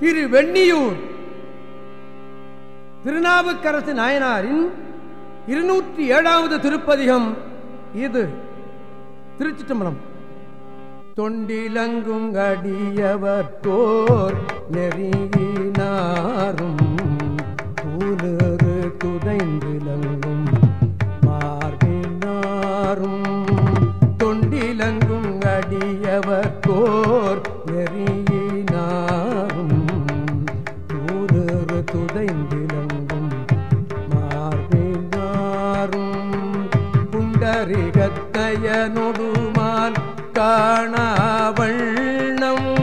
திரு வெண்ணியூர். திருநாவுக்கரசு நாயனாரின் இருநூற்றி ஏழாவது திருப்பதிகம் இது. திருச்சி தொண்டிலங்கும் தொண்டிலங்குங்கடியவர் போர் நெறியினாரும். புண்டரிகத்தயனொடுமான் காணாவண்ணம்.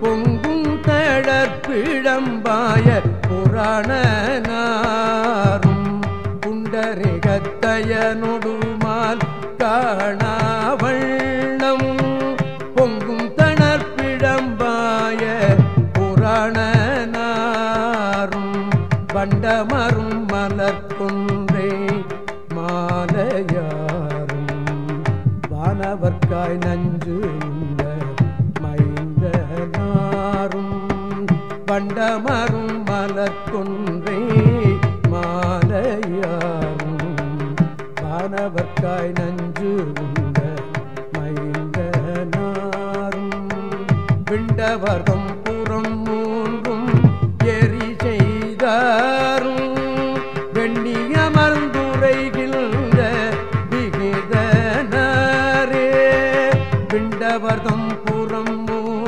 பொங்கும் தழற்பிழம்பாய புராணனாரும். புண்டரிகத்தயனொடுமால் காண மாணவர்க்காய் நஞ்சு இந்த மைந்த நாரும் பண்டமரும் மலர்கொன்றை மாலையாரும். மாணவர்க்காய் நஞ்சு இந்த மைந்த நாரும்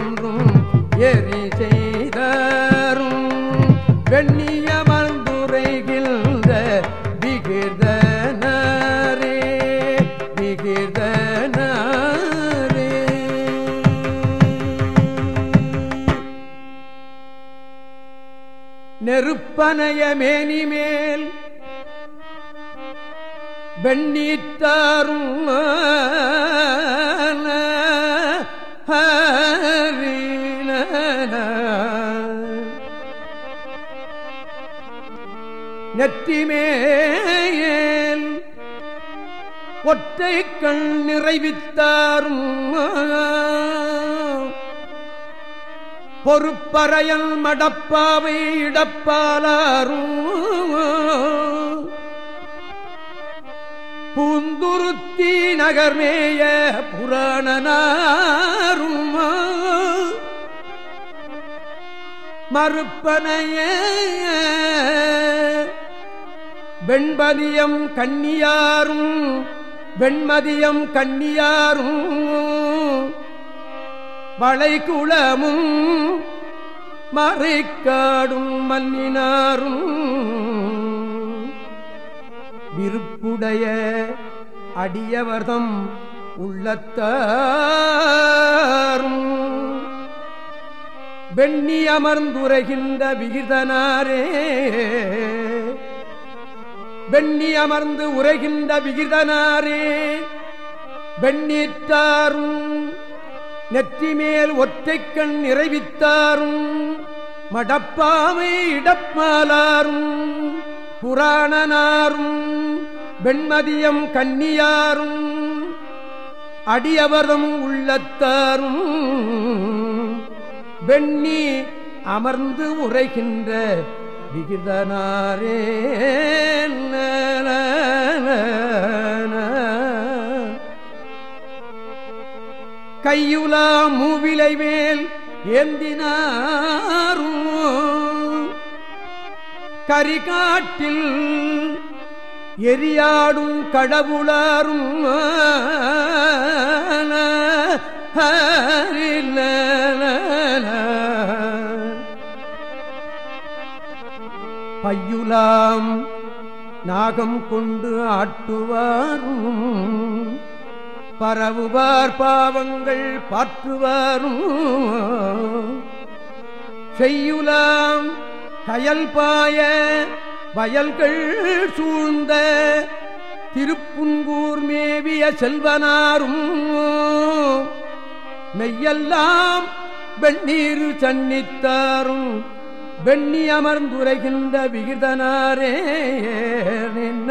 என்றும் எரி செய்தரும். வெண்ணிய மந்துரைகிழ்ந்த விகிர்தனரே விகிர்தனரே. நெருப்பனைய மேனிமேல் நெற்றிமேல் ஒற்றை கண் நிறைவித்தாரும். பொறுப்பறையல் மடப்பாவை இடப்பாலாரும். பூந்துருத்தி நகர்மேய புராணனாரும். மறுப்பனைய வெண்பதியம் கண்ணியாரும் வெண்மதியம் கண்ணியாரும் வளைகுளமும் மறைக்காடும் மல்லினாரும் விருப்புடைய அடியவர்தம் உள்ளத்தாரும். வெண்ணி அமர்ந்துரைகின்ற விகிதனாரே வெண்ணி அமர்ந்து உரைகின்ற விகிதனாரே வெண்ணீற்றாரும் நெற்றிமேல் ஒற்றைக்கண் நிறைவித்தாரும் மடப்பாமை இடப்பாலாரும் புராணனாரும் வெண்மதியம் கன்னியாரும் அடியவரும் உள்ளத்தாரும் வெண்ணி அமர்ந்து உரைகின்ற விகிதனாரே கையுலா மூவிலை மேல் ஏந்தினாரும் கரிகாட்டில் எரியாடும் கடவுளாரும் பையுலாம் நாகம் கொண்டு ஆட்டுவாரும். பரவுவார் பாவங்கள் பாற்றுவாரும். செய்யுலாம் கயல் பாய வயல்கள் சூழ்ந்த திருப்புன்கூர் மேவிய செல்வனாரும். மெய்யெல்லாம் வெண்ணீர் சன்னித்தாரும். வெண்ணி அமர்ந்துரைகின்ற விகிதனாரே நின்ன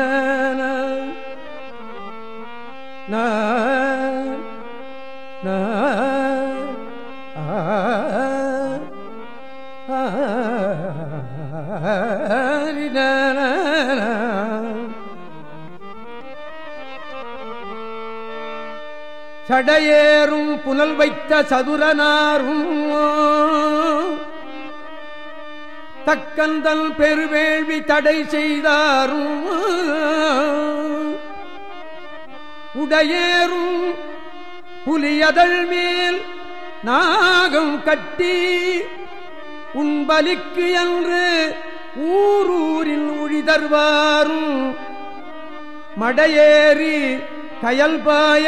சடையேறும் புனல் வைத்த சதுரனாரும் தக்கந்தல் பெருவேள்வி தடை செய்தாரும். உடையேறும் புலியதழ் மேல் நாகம் கட்டி உன்பலிக்கு என்று ஊரூரில் உழிதர்வாரும். மடையேறி கயல்பாய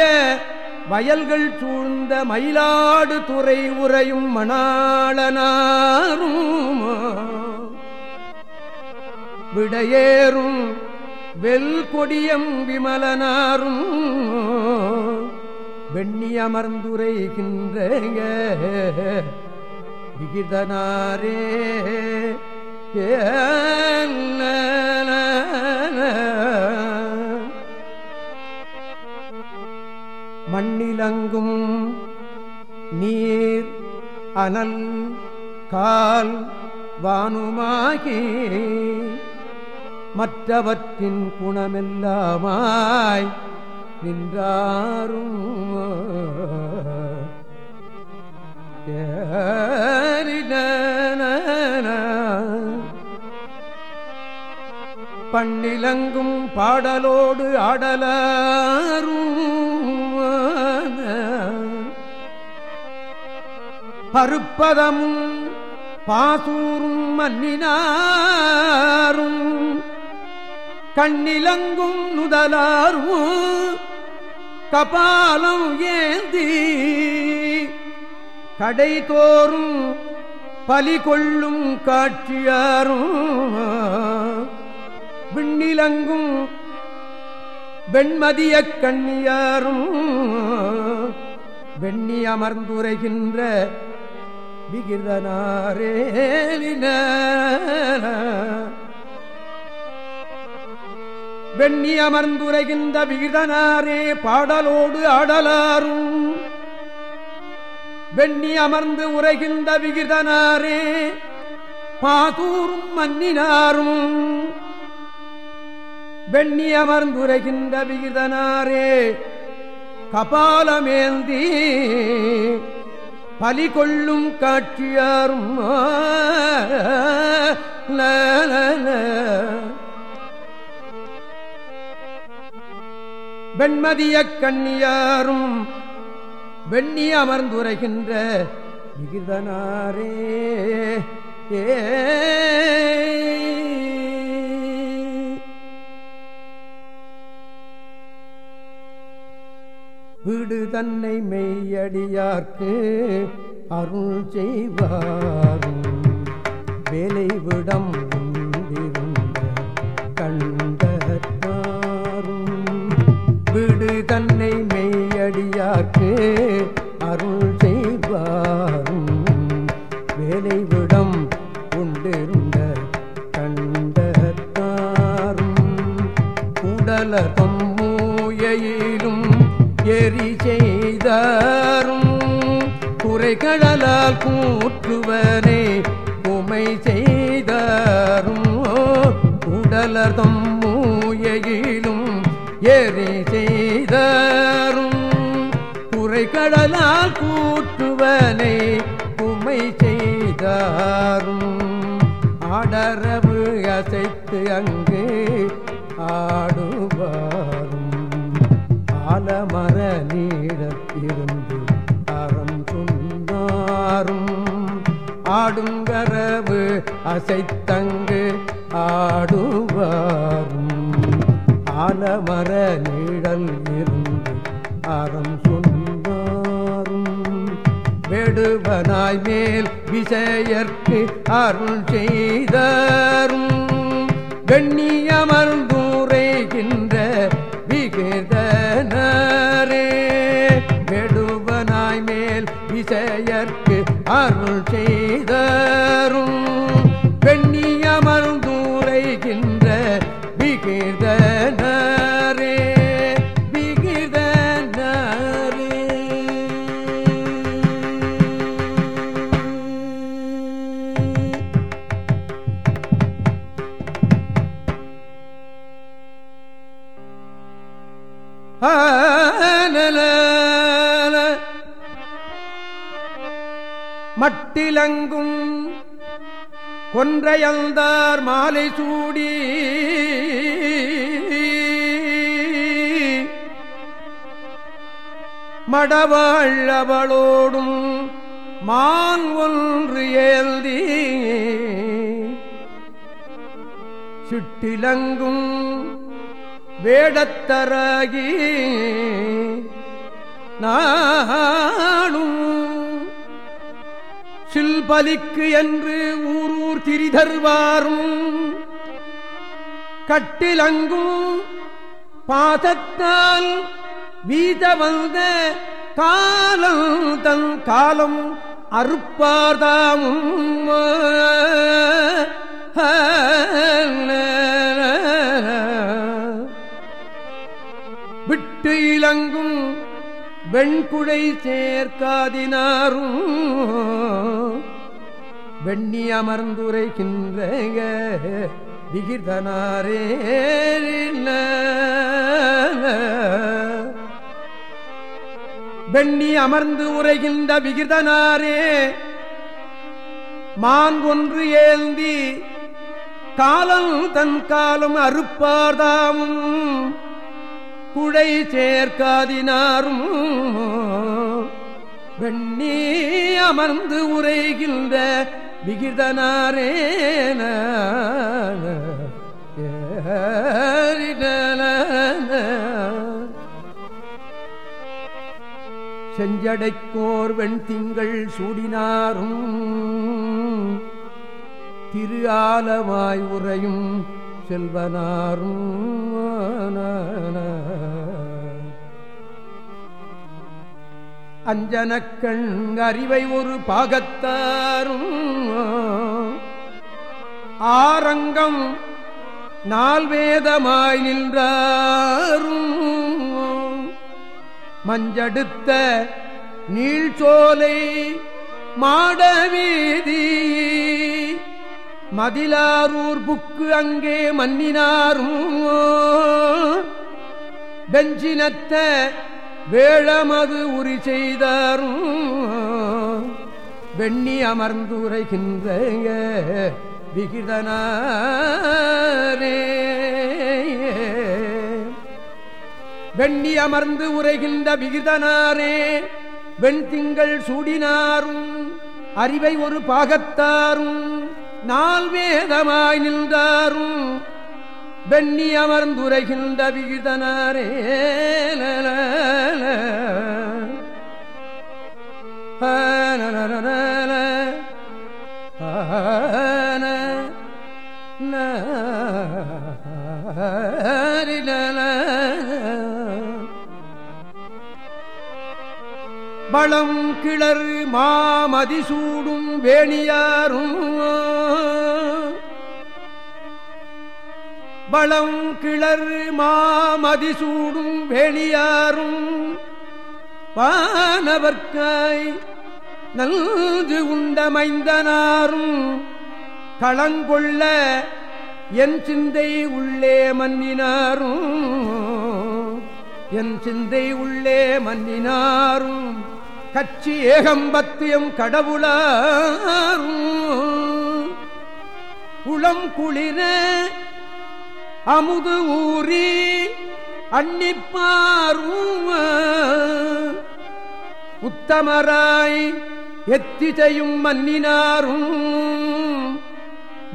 வயல்கள் சூழ்ந்த மயிலாடு துறை உரையும் மணாளனாரும். விடையேறும் வெல் கொடியம் விமலனாரும். வெண்ணி அமர்ந்துரைகின்ற விகிதனாரே மண்ணிலங்கும் நீர் அனல் கால் வானுமாகி மற்றவற்றின் குணமெல்லாமாய் நின்றாரும். பண்ணிலங்கும் பாடலோடு ஆடலாரும். பருப்பதமும் பாசூரும் மன்னினாரும். கண்ணிலங்கும் நுதலாரும் கபாலம் ஏந்தி கடை தோறும் பலி கொள்ளும் காட்சியாரும். விண்ணிலங்கும் வெண்மதிய கண்ணியாரும். வெண்ணி அமர்ந்துரைகின்ற விகிர்தனாரேலின வெண்ணி அமர்ந்துரைகின்ற விகிதனாரே பாடலோடு ஆடலாரும். வெண்ணி அமர்ந்து உரைகின்ற விகிதனாரே பாதூரும் மன்னினாரும். வெண்ணி அமர்ந்துரைகின்ற விகிதனாரே கபாலமேந்தி பலி கொள்ளும் காட்சியாரும் வெண்மதிய கண்ணியாரும் வெண்ணி அமர்ந்துரைகின்ற மிகுதனாரே ஏ. வீடு தன்னை மெய்யடியார்க்கு அருள் செய்வாரும். வேலை விடம் உண்டிருந்த கண்டத்தாரும் வீடு தன்னை மெய்யடியார்க்கு அருள் செய்வாரும். வேலை விடம் உண்டிருந்த கண்டத்தாரும் உடலகம் மூயிலும் எரி செய்தாரும் குறைகளால் கூற்றுவனே உமை செய்தாரும். உடலதம் மூயிலும் எரி செய்தாரும் குறைகடலால் கூற்றுவனை உமை செய்தாரும். ஆடரவு அசைத்து அங்கு ஆடுவாரும். மர நீடத்திருந்து அறம் சொன்னாரும் ஆடுங்கரவு அசைத்தங்கு ஆடுவாரும். ஆலமர நீழல் இருந்து அறம் சொன்னாரும் வெடுவனாய் மேல் விசையற்கு அருள் செய்தரும். வெண்ணியமர்ந்தூரைகின்ற மடவாள் அவளோடும் மான் ஒன்று ஏந்தி சிட்டிலங்கும் வேடத்தராகி நாளும் சில்பலிக்கு என்று ஊரூர் திரிதர்வாரும் கட்டிலங்கும் பாதத்தால் வீத வந்த காலம் தன் காலம் அறுப்பாதாமும் விட்டு இளங்கும் வெண்குழை சேர்க்காதினாரும். வெண்ணி அமர்ந்துரைகின்ற விகிர்தனாரே வெண்ணி அமர்ந்து உரைகின்ற விகிதனாரே மான் ஒன்று ஏந்தி காலம் தன் காலம் அறுப்பார்தாமும் குழை சேர்க்காதினாரும். வெண்ணி அமர்ந்து உரைகின்ற விகிதனாரேன செஞ்சடைக்கோர் வெண்திங்கள் சூடினாரும். திரு ஆலமாய் உறையும் செல்வனாரும். அஞ்சனக்கண் அறிவை ஒரு பாகத்தாரும். ஆரங்கம் நால்வேதமாய் நின்றாரும். மஞ்சடுத்த நீழ்ச்சோலை மாடவீதி. மதிலாரூர் புக்கு அங்கே மன்னினாரும். பெஞ்சினத்த வேளமது உரி செய்தாரும். வெண்ணி அமர்ந்துரைகின்ற விகிதனாரே. வெண்ணி அமர்ந்து உரைகின்ற விகிதனாரே வெண்திங்கள் சூடினாரும் அறிவை ஒரு பாகத்தாரும் நால்வேதமாய் நின்றாரும் வெண்ணி அமர்ந்துரைகின்ற விகிதனாரே பளம் கிளர் மாமதிசூடும் வேணியாரும். பளம் கிளர் மாமதிசூடும் வேணியாரும். வானவர்க்காய் நல்கு உண்டமைந்தனாரும். களங்கொள்ள என் சிந்தை உள்ளே மன்னினாரும். என் சிந்தை உள்ளே மன்னினாரும். கட்சி ஏகம்பத்தியம் கடவுளாரும் உளம் குளிர அமுது ஊறி அன்னிப்பாரும் உத்தமராய் எத்திசையும் மன்னினாரும்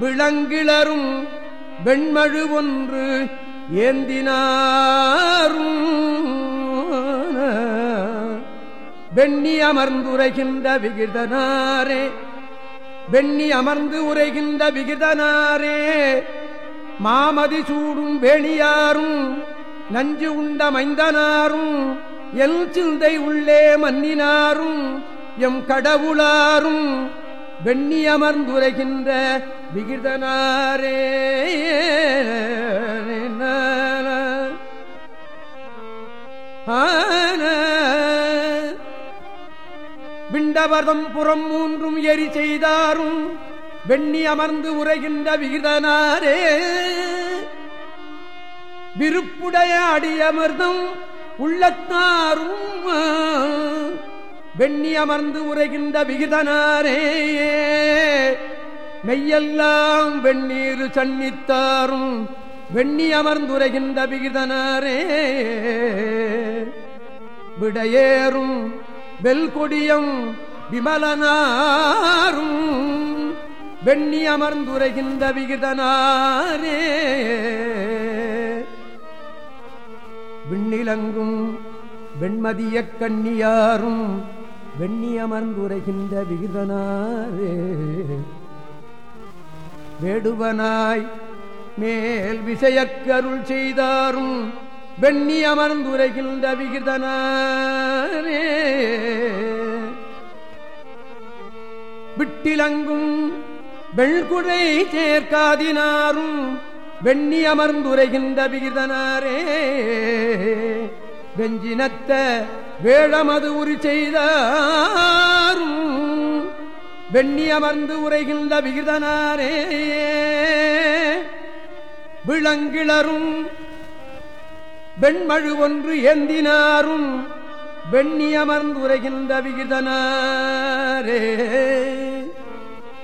விளங்கிளரும் வெண்மழு ஒன்று ஏந்தினாரும் வெண்ணி அமர்ந்து உரைகின்ற விகிதனாரே வெண்ணி அமர்ந்து உரைகின்ற விகிதனாரே மாமதி சூடும் வேணியாரும் நஞ்சு உண்ட மைந்தனாரும் எல் சிந்தை உள்ளே மன்னினாரும் எம் கடவுளாரும் வெண்ணி அமர்ந்துரைகின்ற விகிதனாரே விண்டவர்தம் புறம் மூன்றும் எரி செய்தாரும் வெண்ணி அமர்ந்து உரைகின்ற விகிதனாரே. விருப்புடைய அடியமர்தம் உள்ளத்தாரும் வெண்ணி அமர்ந்து உரைகின்ற விகிதனாரே. மெய்யெல்லாம் வெண்ணீர் சன்னித்தாரும் வெண்ணி அமர்ந்துரைகின்ற விகிதனாரே. விடையேறும் வெல்கொடியம் விமலனாரும் வெண்ணி அமர்ந்துரைகின்ற விகிதனாரே. விண்ணிலங்கும் வெண்மதிய கண்ணியாரும் வெண்ணி அமர்ந்துரைகின்ற விகிதனாரே. வேடுவனாய் மேல் விசையக்கருள் செய்தாரும் வெண்ணி அமர்ந்துரைகின்ற விகிதனாரே. விட்டிலங்கும் வெள்குடை சேர்க்காதினாரும் வெண்ணி அமர்ந்துரைகின்ற விகிதனாரே. வெஞ்சினத்த வேழமது உரி செய்தாரும் வெண்ணி அமர்ந்து உரைகின்ற விகிதனாரே. விளங்கிளரும் வெண்மழு ஒன்று ஏந்தினாரும் வெண்ணி அமர்ந்து உரைகின்ற விகிதனாரே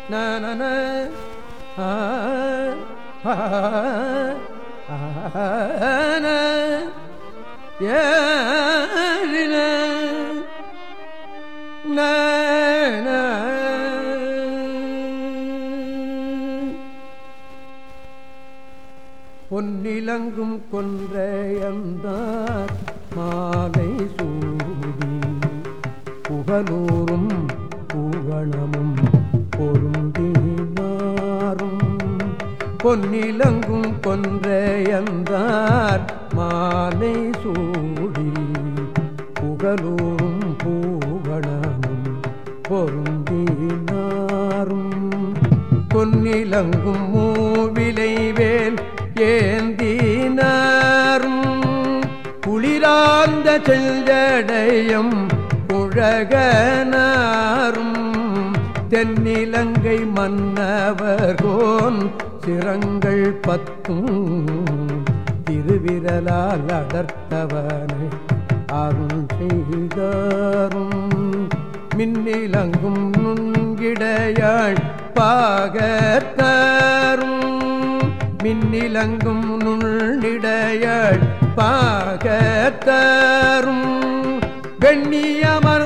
நான ஏழின பொன்னிலங்கும் கொன்றையந்தார் பொன்னிலங்கும் கொன்றையந்தார் மாலை சூடி புகலூரும் பூவளமும் பொருந்தினாரும். பொன்னிலங்கும் மூவிலைவேல் ஏந்தினாரும். குளிராந்த செஞ்சடையம் குழகனாரும் தென்னிலங்கை மன்னவர் கோன் சிரங்கள் பத்தும் திருவிரலால் அடர்த்தவனை அருள் செய்தாரும். மின்னிலங்கும் நுண்கிடையாள் பாகத்தாரும் மின்னிலங்கும் நுண்ணிடையாள் பாகத்தாரும் வெண்ணியமர்ந்து